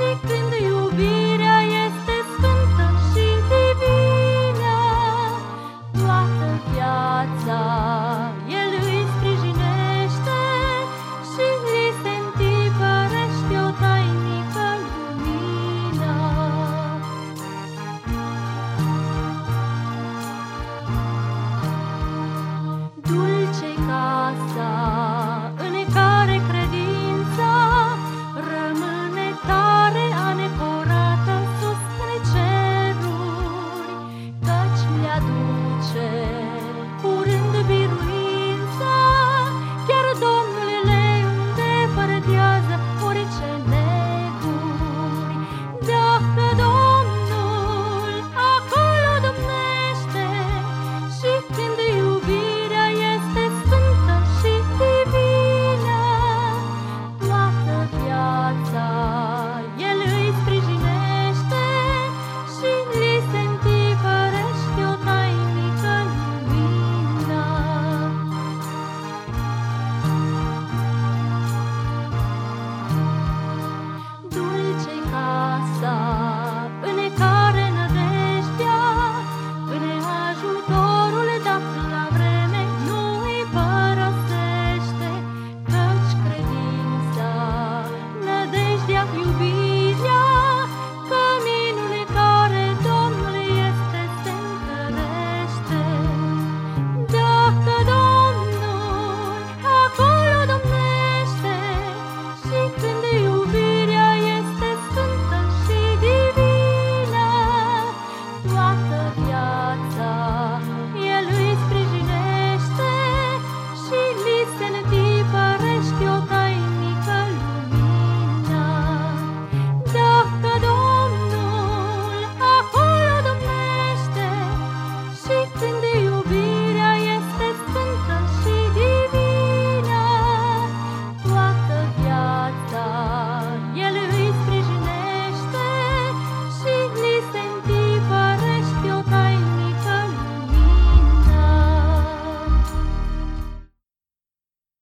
You.